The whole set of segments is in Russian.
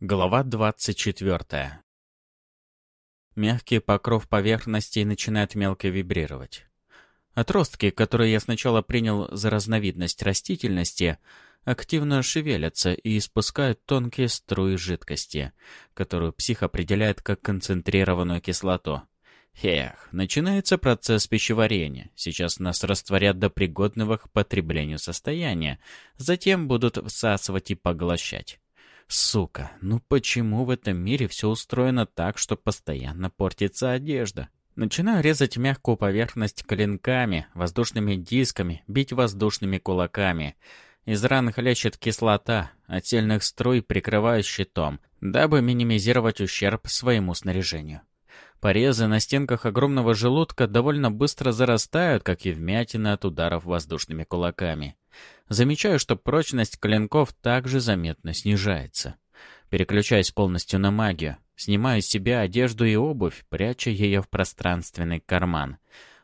Глава 24. Мягкий покров поверхности начинает мелко вибрировать. Отростки, которые я сначала принял за разновидность растительности, активно шевелятся и испускают тонкие струи жидкости, которую псих определяет как концентрированную кислоту. Эх, начинается процесс пищеварения. Сейчас нас растворят до пригодного к потреблению состояния, затем будут всасывать и поглощать. Сука, ну почему в этом мире все устроено так, что постоянно портится одежда? Начинаю резать мягкую поверхность клинками, воздушными дисками, бить воздушными кулаками. Из ран хлещет кислота, от сильных струй прикрываю щитом, дабы минимизировать ущерб своему снаряжению. Порезы на стенках огромного желудка довольно быстро зарастают, как и вмятины от ударов воздушными кулаками. Замечаю, что прочность клинков также заметно снижается. Переключаюсь полностью на магию. Снимаю с себя одежду и обувь, пряча ее в пространственный карман.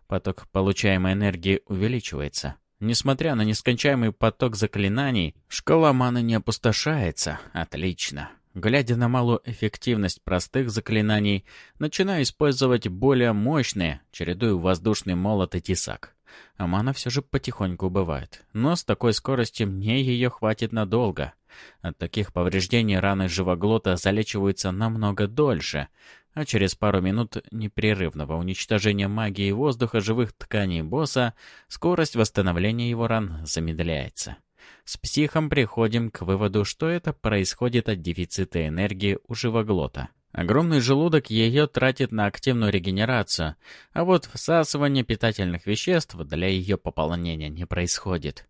Поток получаемой энергии увеличивается. Несмотря на нескончаемый поток заклинаний, шкала маны не опустошается. Отлично. Глядя на малую эффективность простых заклинаний, начинаю использовать более мощные, чередую воздушный молот и тесак. А мана все же потихоньку убывает. Но с такой скоростью мне ее хватит надолго. От таких повреждений раны живоглота залечиваются намного дольше, а через пару минут непрерывного уничтожения магии воздуха живых тканей босса скорость восстановления его ран замедляется. С психом приходим к выводу, что это происходит от дефицита энергии у живоглота. Огромный желудок ее тратит на активную регенерацию, а вот всасывание питательных веществ для ее пополнения не происходит.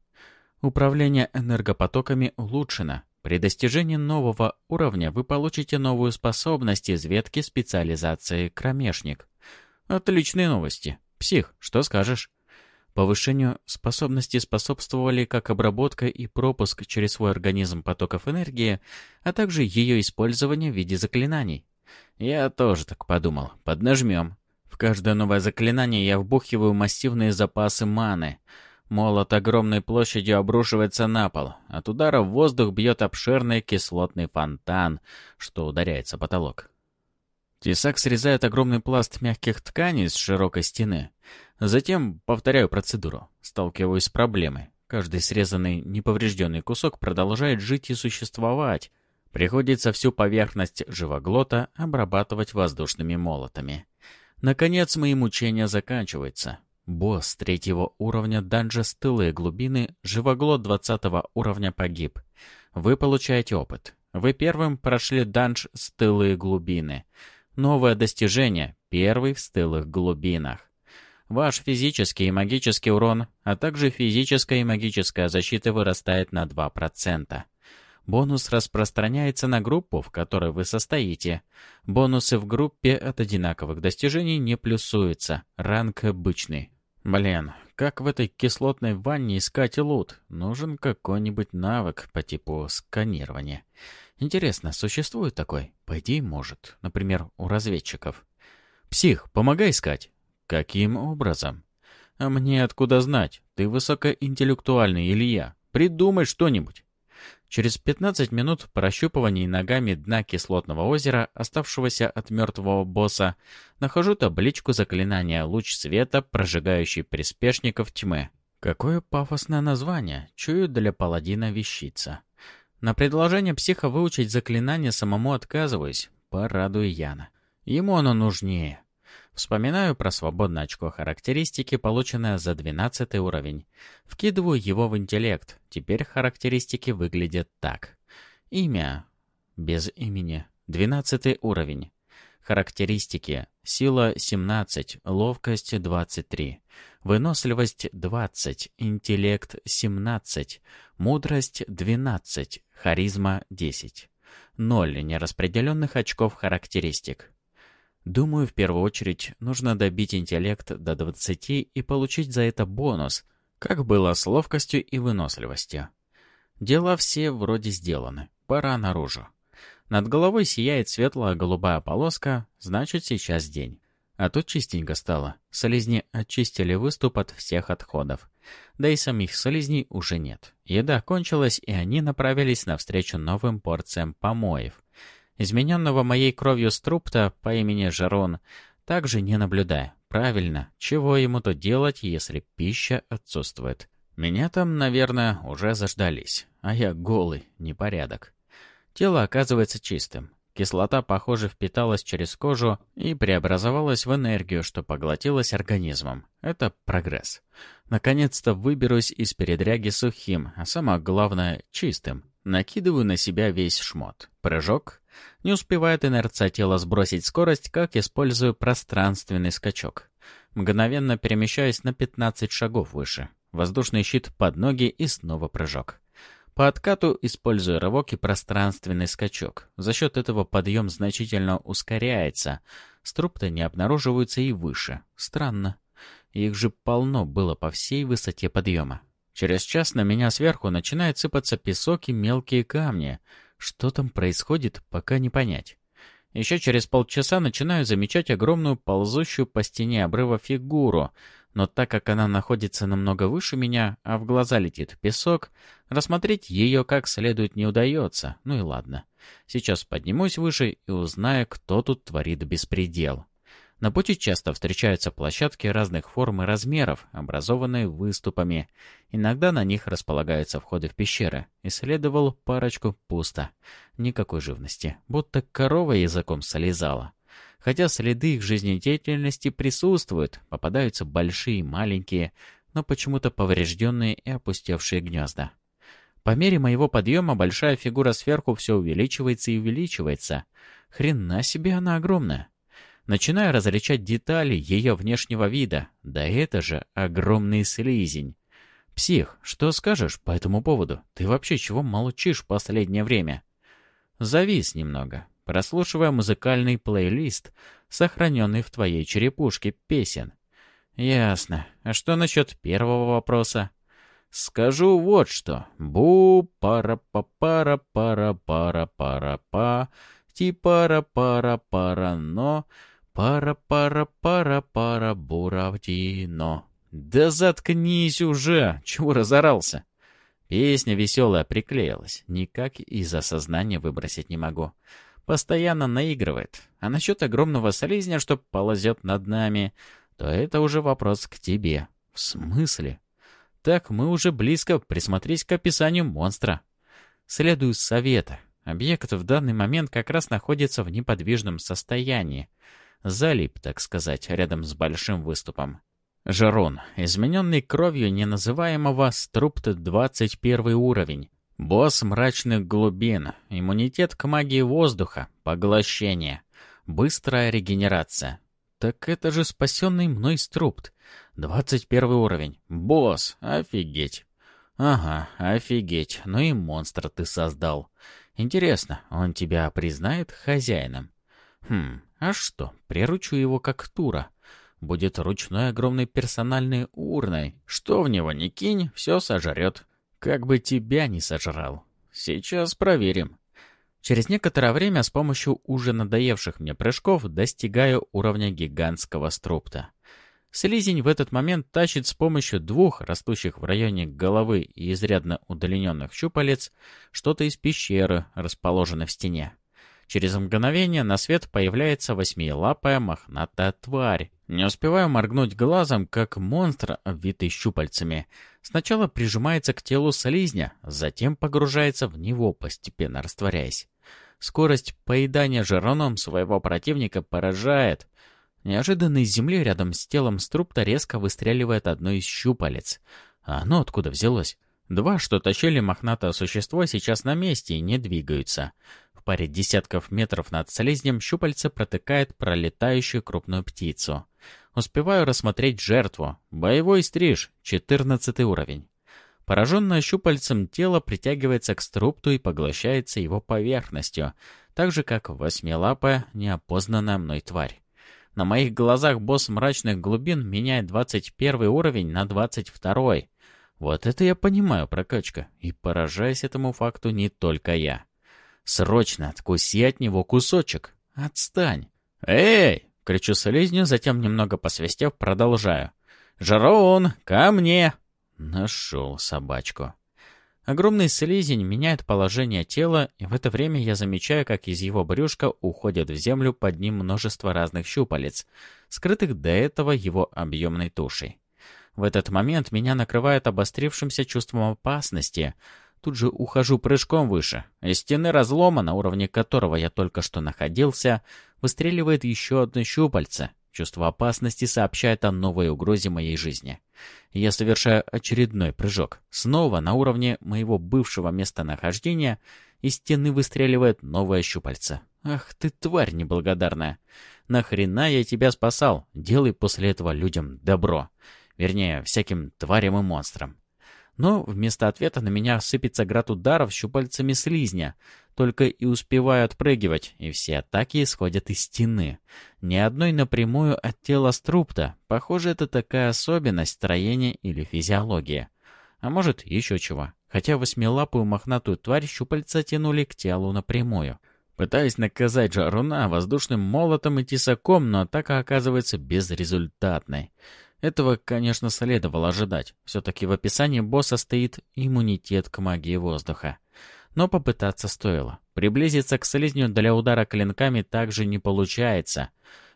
Управление энергопотоками улучшено. При достижении нового уровня вы получите новую способность из ветки специализации «Кромешник». Отличные новости. Псих, что скажешь? Повышению способности способствовали как обработка и пропуск через свой организм потоков энергии, а также ее использование в виде заклинаний. Я тоже так подумал. Поднажмем. В каждое новое заклинание я вбухиваю массивные запасы маны. Молот огромной площадью обрушивается на пол. От удара в воздух бьет обширный кислотный фонтан, что ударяется потолок. Тесак срезает огромный пласт мягких тканей с широкой стены. Затем повторяю процедуру. Сталкиваюсь с проблемой. Каждый срезанный неповрежденный кусок продолжает жить и существовать. Приходится всю поверхность живоглота обрабатывать воздушными молотами. Наконец мои мучения заканчиваются. Босс третьего уровня данжа «Стылые глубины» живоглот двадцатого уровня погиб. Вы получаете опыт. Вы первым прошли данж «Стылые глубины». Новое достижение — первый в стылых глубинах. Ваш физический и магический урон, а также физическая и магическая защита вырастает на 2%. Бонус распространяется на группу, в которой вы состоите. Бонусы в группе от одинаковых достижений не плюсуются. Ранг обычный. Блин, как в этой кислотной ванне искать лут? Нужен какой-нибудь навык по типу сканирования. Интересно, существует такой? По идее, может. Например, у разведчиков. Псих, помогай искать. Каким образом? А мне откуда знать? Ты высокоинтеллектуальный, Илья. Придумай что-нибудь. Через 15 минут прощупываний ногами дна кислотного озера, оставшегося от мертвого босса, нахожу табличку заклинания «Луч света, прожигающий приспешников тьмы». Какое пафосное название, чую для паладина вещица. На предложение психа выучить заклинание самому отказываюсь, порадую Яна. Ему оно нужнее. Вспоминаю про свободное очко характеристики, полученное за 12 уровень. Вкидываю его в интеллект. Теперь характеристики выглядят так. Имя. Без имени. 12 уровень. Характеристики. Сила 17, ловкость 23, выносливость 20, интеллект 17, мудрость 12, харизма 10. Ноль нераспределенных очков характеристик. Думаю, в первую очередь нужно добить интеллект до 20 и получить за это бонус, как было с ловкостью и выносливостью. Дела все вроде сделаны, пора наружу. Над головой сияет светлая голубая полоска, значит сейчас день. А тут чистенько стало. Слизни очистили выступ от всех отходов. Да и самих слизней уже нет. Еда кончилась, и они направились навстречу новым порциям помоев. Измененного моей кровью струпта по имени Жарон также не наблюдая. Правильно, чего ему то делать, если пища отсутствует? Меня там, наверное, уже заждались, а я голый, непорядок. Тело оказывается чистым. Кислота, похоже, впиталась через кожу и преобразовалась в энергию, что поглотилась организмом. Это прогресс. Наконец-то выберусь из передряги сухим, а самое главное — чистым. Накидываю на себя весь шмот. Прыжок. Не успевает инерция тела сбросить скорость, как использую пространственный скачок. Мгновенно перемещаюсь на 15 шагов выше. Воздушный щит под ноги и снова прыжок. По откату использую рывок и пространственный скачок. За счет этого подъем значительно ускоряется. Струб-то не обнаруживаются и выше. Странно. Их же полно было по всей высоте подъема. Через час на меня сверху начинает сыпаться песок и мелкие камни. Что там происходит, пока не понять. Еще через полчаса начинаю замечать огромную ползущую по стене обрыва фигуру, но так как она находится намного выше меня, а в глаза летит песок, рассмотреть ее как следует не удается. Ну и ладно. Сейчас поднимусь выше и узнаю, кто тут творит беспредел. На пути часто встречаются площадки разных форм и размеров, образованные выступами. Иногда на них располагаются входы в пещеры. Исследовал парочку пусто. Никакой живности. Будто корова языком солезала. Хотя следы их жизнедеятельности присутствуют, попадаются большие и маленькие, но почему-то поврежденные и опустевшие гнезда. По мере моего подъема большая фигура сверху все увеличивается и увеличивается. Хрена себе она огромная. Начинаю различать детали ее внешнего вида. Да это же огромный слизень. «Псих, что скажешь по этому поводу? Ты вообще чего молчишь в последнее время?» Завис немного прослушивая музыкальный плейлист, сохраненный в твоей черепушке песен. Ясно. А что насчет первого вопроса? Скажу вот что. бу пара па пара пара пара пара па ти пара пара пара но пара пара пара пара буравдино. Да заткнись уже! Чего разорался? Песня веселая приклеилась. Никак из осознания выбросить не могу постоянно наигрывает. А насчет огромного слизня, что ползет над нами, то это уже вопрос к тебе. В смысле? Так мы уже близко присмотрись к описанию монстра. Следую совета. Объект в данный момент как раз находится в неподвижном состоянии. Залип, так сказать, рядом с большим выступом. Жарон, измененный кровью неназываемого Струпт 21 уровень. Босс мрачных глубин, иммунитет к магии воздуха, поглощение, быстрая регенерация. Так это же спасенный мной струпт. 21 уровень. Босс, офигеть. Ага, офигеть. Ну и монстр ты создал. Интересно, он тебя признает хозяином? Хм, а что, приручу его как тура. Будет ручной огромной персональной урной. Что в него не кинь, все сожрет. Как бы тебя не сожрал. Сейчас проверим. Через некоторое время с помощью уже надоевших мне прыжков достигаю уровня гигантского струпта. Слизень в этот момент тащит с помощью двух растущих в районе головы и изрядно удлиненных щупалец что-то из пещеры, расположенной в стене. Через мгновение на свет появляется восьмилапая мохнатая тварь. Не успеваю моргнуть глазом, как монстр, обвитый щупальцами, сначала прижимается к телу слизня, затем погружается в него, постепенно растворяясь. Скорость поедания жироном своего противника поражает. Неожиданно из земли рядом с телом струпта резко выстреливает одно из щупалец. А оно откуда взялось? Два, что тащили мохнатое существо, сейчас на месте и не двигаются паре десятков метров над слизнем щупальце протыкает пролетающую крупную птицу. Успеваю рассмотреть жертву. Боевой стриж, 14 уровень. Пораженное щупальцем тело притягивается к струпту и поглощается его поверхностью, так же, как восьмилапая, неопознанная мной тварь. На моих глазах босс мрачных глубин меняет 21 уровень на 22. Вот это я понимаю, прокачка, и поражаюсь этому факту не только я. Срочно откуси от него кусочек. Отстань. Эй, Кричу слизню, затем, немного посвистев, продолжаю. «Жарун, ко мне!» Нашел собачку. Огромный слизень меняет положение тела, и в это время я замечаю, как из его брюшка уходят в землю под ним множество разных щупалец, скрытых до этого его объемной тушей. В этот момент меня накрывает обострившимся чувством опасности. Тут же ухожу прыжком выше. Из стены разлома, на уровне которого я только что находился, выстреливает еще одно щупальце. Чувство опасности сообщает о новой угрозе моей жизни. Я совершаю очередной прыжок. Снова на уровне моего бывшего местонахождения из стены выстреливает новое щупальце. Ах ты, тварь неблагодарная! Нахрена я тебя спасал? Делай после этого людям добро. Вернее, всяким тварям и монстрам. Но вместо ответа на меня сыпется град ударов щупальцами слизня. Только и успеваю отпрыгивать, и все атаки исходят из стены. Ни одной напрямую от тела струпта. Похоже, это такая особенность строения или физиологии. А может, еще чего. Хотя восьмилапую мохнатую тварь щупальца тянули к телу напрямую. Пытаясь наказать жаруна воздушным молотом и тесаком, но атака оказывается безрезультатной. Этого, конечно, следовало ожидать. Все-таки в описании босса стоит иммунитет к магии воздуха. Но попытаться стоило. Приблизиться к слизню для удара клинками также не получается.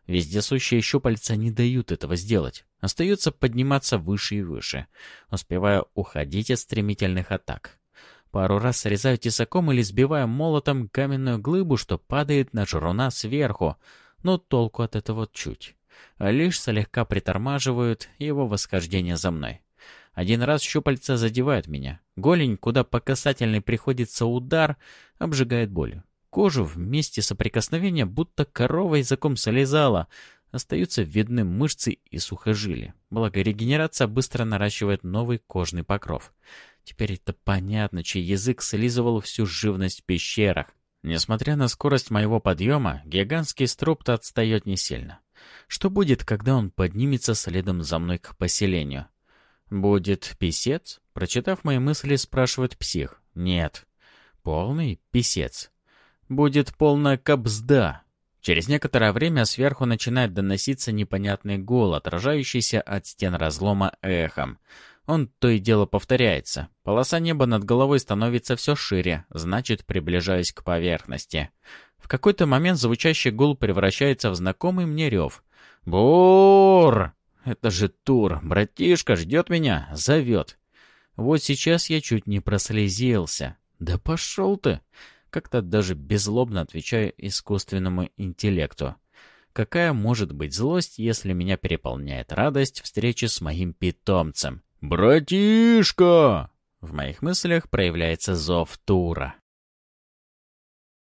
Вездесущие щупальца не дают этого сделать. Остается подниматься выше и выше, успевая уходить от стремительных атак. Пару раз срезаю тесаком или сбиваю молотом каменную глыбу, что падает на жруна сверху, но толку от этого чуть а лишь слегка притормаживают его восхождение за мной. Один раз щупальца задевают меня. Голень, куда по касательной приходится удар, обжигает болью. Кожу месте соприкосновения будто корова языком слезала. Остаются видны мышцы и сухожилия. Благо регенерация быстро наращивает новый кожный покров. Теперь это понятно, чей язык слизывал всю живность в пещерах. Несмотря на скорость моего подъема, гигантский струпт отстает не сильно. Что будет, когда он поднимется следом за мной к поселению? Будет писец? Прочитав мои мысли, спрашивает псих. Нет. Полный писец. Будет полная кобзда. Через некоторое время сверху начинает доноситься непонятный гул, отражающийся от стен разлома эхом. Он то и дело повторяется. Полоса неба над головой становится все шире, значит, приближаюсь к поверхности. В какой-то момент звучащий гул превращается в знакомый мне рев. «Бур! Это же Тур! Братишка ждет меня! Зовет!» Вот сейчас я чуть не прослезился. «Да пошел ты!» Как-то даже беззлобно отвечаю искусственному интеллекту. Какая может быть злость, если меня переполняет радость встречи с моим питомцем? «Братишка!» В моих мыслях проявляется зов Тура.